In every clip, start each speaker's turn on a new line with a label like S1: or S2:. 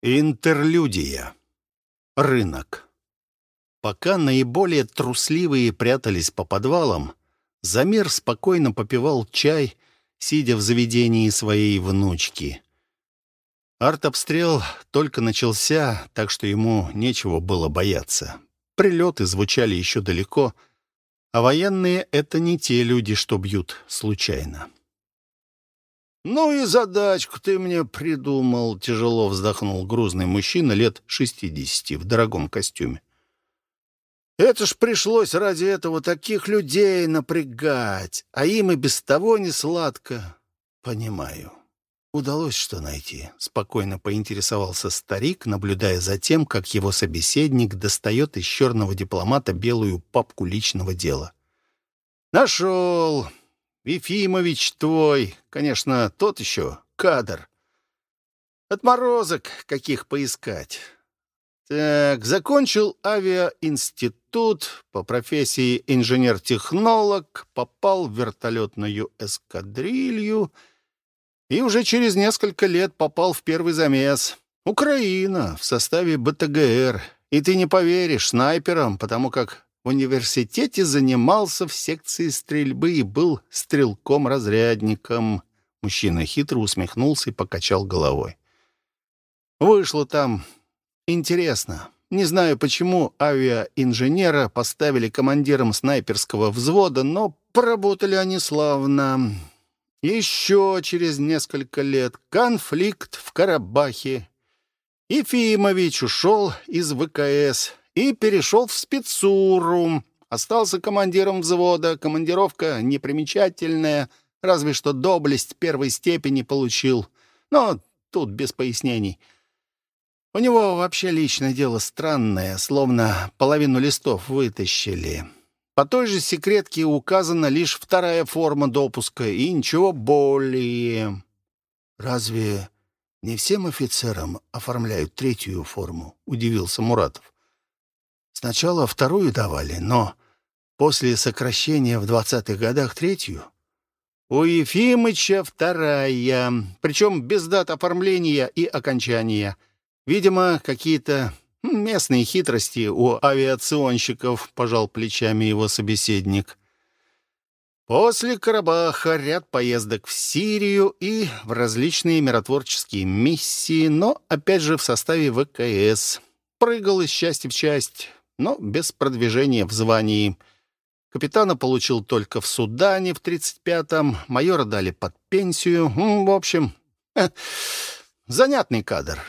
S1: Интерлюдия. Рынок. Пока наиболее трусливые прятались по подвалам, Замир спокойно попивал чай, сидя в заведении своей внучки. Артобстрел только начался, так что ему нечего было бояться. Прилеты звучали еще далеко, а военные — это не те люди, что бьют случайно.
S2: «Ну и задачку ты мне придумал», — тяжело вздохнул грузный мужчина лет шестидесяти в дорогом костюме. «Это ж пришлось ради этого таких людей напрягать, а им и без того не сладко».
S1: «Понимаю. Удалось что найти?» — спокойно поинтересовался старик, наблюдая за тем, как его собеседник достает из черного дипломата белую папку личного дела.
S2: «Нашел. Ефимович твой, конечно, тот еще кадр. Отморозок каких поискать. Так, закончил авиаинститут, по профессии инженер-технолог, попал в вертолетную эскадрилью и уже через несколько лет попал в первый замес. Украина в составе БТГР. И ты не поверишь, снайпером, потому как университете занимался в секции стрельбы и был стрелком-разрядником. Мужчина хитро усмехнулся и покачал головой. Вышло там интересно. Не знаю, почему авиаинженера поставили командиром снайперского взвода, но поработали они славно. Еще через несколько лет конфликт в Карабахе. Ефимович ушел из ВКС и перешел в спецуру. Остался командиром взвода. Командировка непримечательная, разве что доблесть первой степени получил. Но тут без пояснений. У него вообще личное дело странное, словно половину листов вытащили. По той же секретке указана лишь вторая форма допуска и ничего более.
S1: «Разве не всем офицерам оформляют третью форму?» — удивился Муратов. Сначала вторую давали, но после сокращения в двадцатых годах третью.
S2: У Ефимыча вторая, причем без дат оформления и окончания. Видимо, какие-то местные хитрости у авиационщиков, пожал плечами его собеседник. После Карабаха ряд поездок в Сирию и в различные миротворческие миссии, но опять же в составе ВКС. Прыгал из части в часть, но без продвижения в звании. Капитана получил только в Судане в 35-м, майора дали под пенсию. В общем, занятный кадр.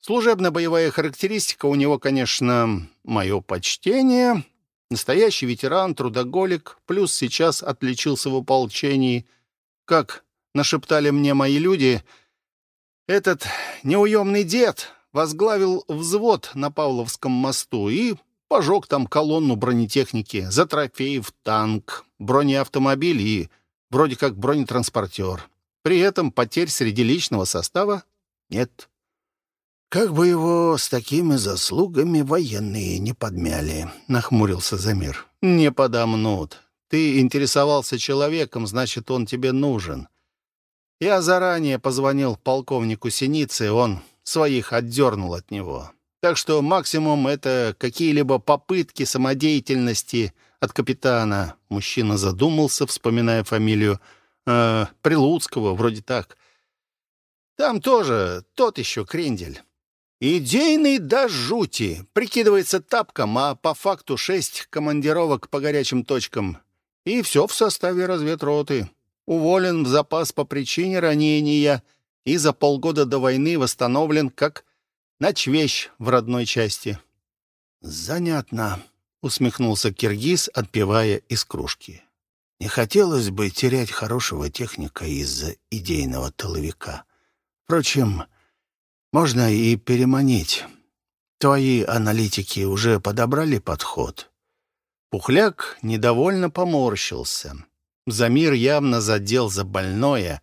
S2: Служебно-боевая характеристика у него, конечно, мое почтение. Настоящий ветеран, трудоголик, плюс сейчас отличился в ополчении. Как нашептали мне мои люди, этот неуемный дед возглавил взвод на Павловском мосту и Пожег там колонну бронетехники, за трофеи в танк, бронеавтомобиль и вроде как бронетранспортер. При этом потерь среди личного состава нет.
S1: «Как бы его с такими заслугами военные не подмяли», — нахмурился Замир.
S2: «Не подомнут. Ты интересовался человеком, значит, он тебе нужен. Я заранее позвонил полковнику Синице, он своих отдернул от него. Так что максимум — это какие-либо попытки самодеятельности от капитана. Мужчина задумался, вспоминая фамилию. Э, Прилуцкого, вроде так. Там тоже тот еще крендель. Идейный до жути. Прикидывается тапком, а по факту шесть командировок по горячим точкам. И все в составе разведроты. Уволен в запас по причине ранения и за полгода до войны восстановлен как Ночвещ в родной части.
S1: Занятно, усмехнулся Киргиз, отпивая из кружки. Не хотелось бы терять хорошего техника из-за идейного толовика. Впрочем, можно и переманить. Твои аналитики уже подобрали подход.
S2: Пухляк недовольно поморщился. Замир явно задел за больное,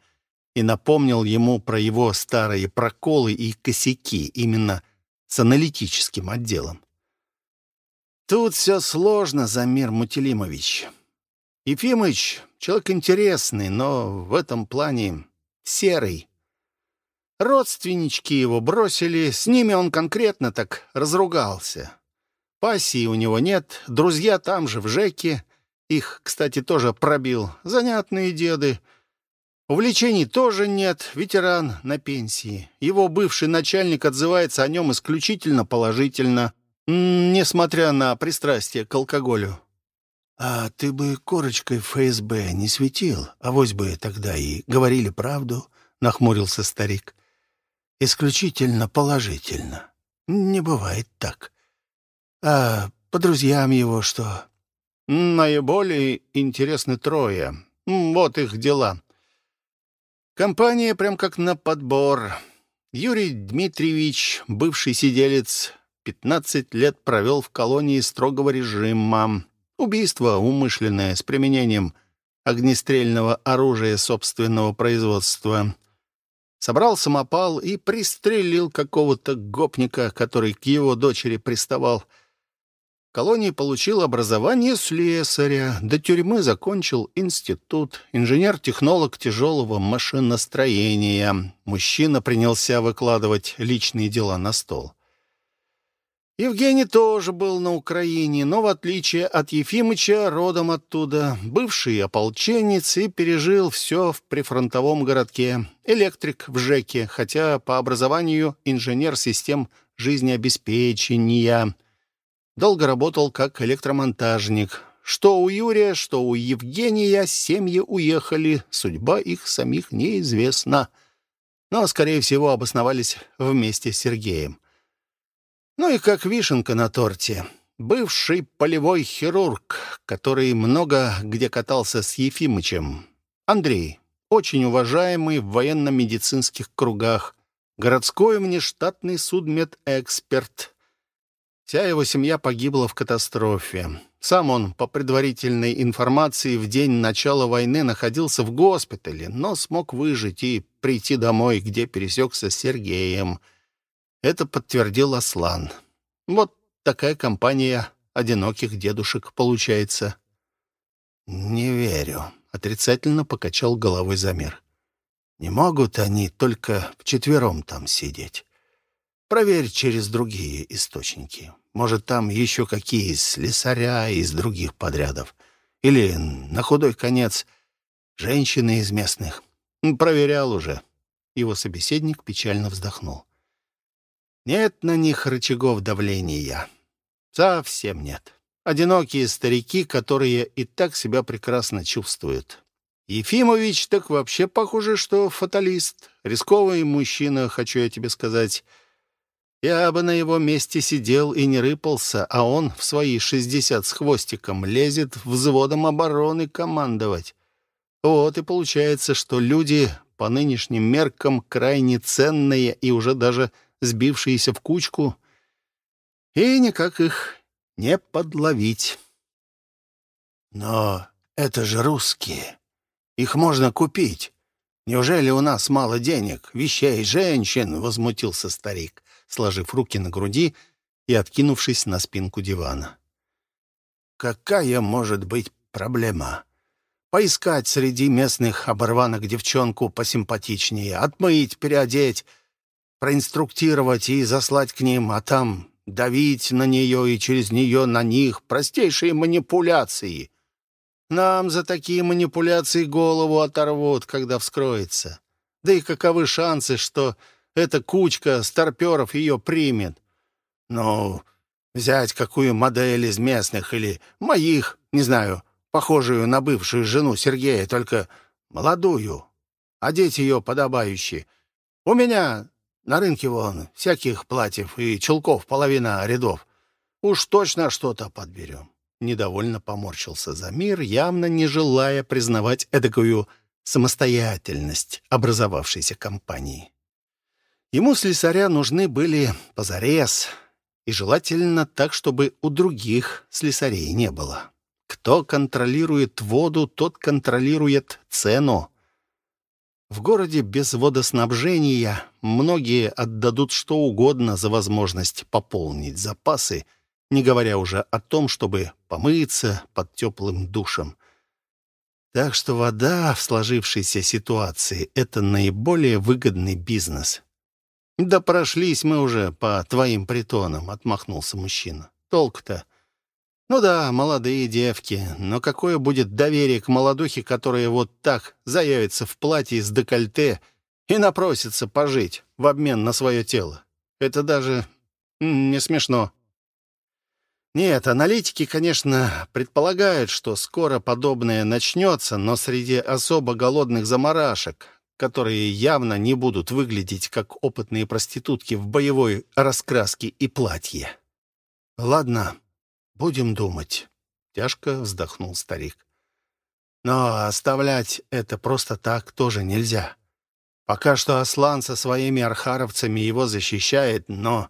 S2: и напомнил ему про его старые проколы и косяки именно с аналитическим отделом. Тут все сложно, Замир Мутилимович. Ефимыч — человек интересный, но в этом плане серый. Родственнички его бросили, с ними он конкретно так разругался. Пассии у него нет, друзья там же, в ЖЭКе. Их, кстати, тоже пробил. Занятные деды. Увлечений тоже нет, ветеран на пенсии. Его бывший начальник отзывается о нем исключительно положительно, несмотря на пристрастие к алкоголю.
S1: «А ты бы корочкой ФСБ не светил, а вось бы тогда и говорили правду», — нахмурился старик. «Исключительно положительно. Не бывает так. А по друзьям его что?»
S2: «Наиболее интересны трое. Вот их дела. Компания прям как на подбор. Юрий Дмитриевич, бывший сиделец, 15 лет провел в колонии строгого режима. Убийство умышленное с применением огнестрельного оружия собственного производства. Собрал самопал и пристрелил какого-то гопника, который к его дочери приставал. Колонии получил образование слесаря, до тюрьмы закончил институт, инженер-технолог тяжелого машиностроения. Мужчина принялся выкладывать личные дела на стол. Евгений тоже был на Украине, но, в отличие от Ефимыча, родом оттуда, бывший ополченец и пережил все в прифронтовом городке. Электрик в ЖЭКе, хотя по образованию инженер систем жизнеобеспечения. Долго работал как электромонтажник. Что у Юрия, что у Евгения семьи уехали, судьба их самих неизвестна. Но, скорее всего, обосновались вместе с Сергеем. Ну и как вишенка на торте. Бывший полевой хирург, который много где катался с Ефимычем. Андрей, очень уважаемый в военно-медицинских кругах, городской внештатный судмедэксперт. Вся его семья погибла в катастрофе. Сам он, по предварительной информации, в день начала войны находился в госпитале, но смог выжить и прийти домой, где пересекся с Сергеем — это подтвердил Аслан. Вот такая компания одиноких дедушек получается.
S1: «Не верю», — отрицательно покачал головой Замир. «Не могут они только вчетвером там сидеть. Проверь через другие источники. Может, там еще какие слесаря из других подрядов. Или, на худой конец, женщины из местных.
S2: Проверял уже». Его собеседник печально вздохнул. Нет на них рычагов давления. Совсем нет. Одинокие старики, которые и так себя прекрасно чувствуют. Ефимович так вообще похоже, что фаталист. Рисковый мужчина, хочу я тебе сказать. Я бы на его месте сидел и не рыпался, а он в свои шестьдесят с хвостиком лезет взводом обороны командовать. Вот и получается, что люди по нынешним меркам крайне ценные и уже даже сбившиеся в кучку, и никак их не подловить.
S1: Но это же русские. Их можно купить. Неужели у нас мало денег, вещей, женщин? Возмутился старик, сложив руки на груди и откинувшись на спинку дивана. Какая может быть проблема? Поискать среди местных оборванок девчонку посимпатичнее, отмыть, переодеть, проинструктировать и заслать к ним, а там давить на нее и через нее на них простейшие манипуляции. Нам за такие манипуляции голову оторвут, когда вскроется. Да и каковы шансы, что эта кучка старперов ее примет? Ну, взять какую модель из местных или моих, не знаю, похожую на бывшую жену Сергея, только молодую, одеть ее подобающе. У меня на рынке вон всяких платьев и чулков половина рядов. Уж точно что-то подберем. Недовольно поморщился Замир, явно не желая признавать эдакую самостоятельность образовавшейся компании. Ему слесаря нужны были позарез, и желательно так, чтобы у других слесарей не было. Кто контролирует воду, тот контролирует цену. В городе без водоснабжения многие отдадут что угодно за возможность пополнить запасы, не говоря уже о том, чтобы помыться под теплым душем. Так что вода в сложившейся ситуации — это наиболее выгодный бизнес. «Да прошлись мы уже по твоим притонам», — отмахнулся мужчина. «Толк-то? Ну да, молодые девки, но какое будет доверие к молодухе, которая вот так заявится в платье с декольте и напросится пожить в обмен на свое тело? Это даже не смешно». Нет, аналитики, конечно, предполагают, что скоро подобное начнется, но среди особо голодных заморашек, которые явно не будут выглядеть как опытные проститутки в боевой раскраске и платье. «Ладно, будем думать», — тяжко вздохнул старик. «Но оставлять это просто так тоже нельзя. Пока что Аслан со своими архаровцами его защищает, но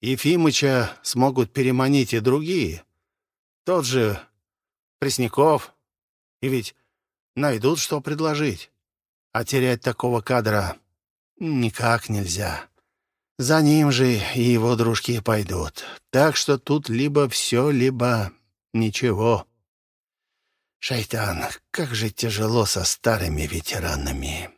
S1: Ефимыча смогут переманить и другие. Тот же Пресняков. И ведь найдут, что предложить. А терять такого кадра никак нельзя. За ним же и его дружки пойдут. Так что тут либо все, либо ничего. Шайтан, как же тяжело со старыми ветеранами.